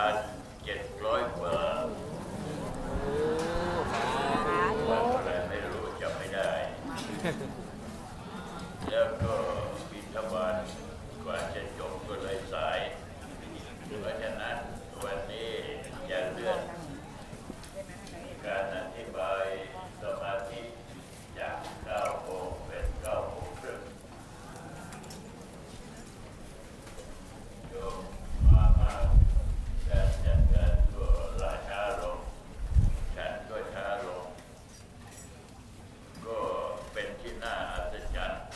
hard to get employed. Well, uh, that got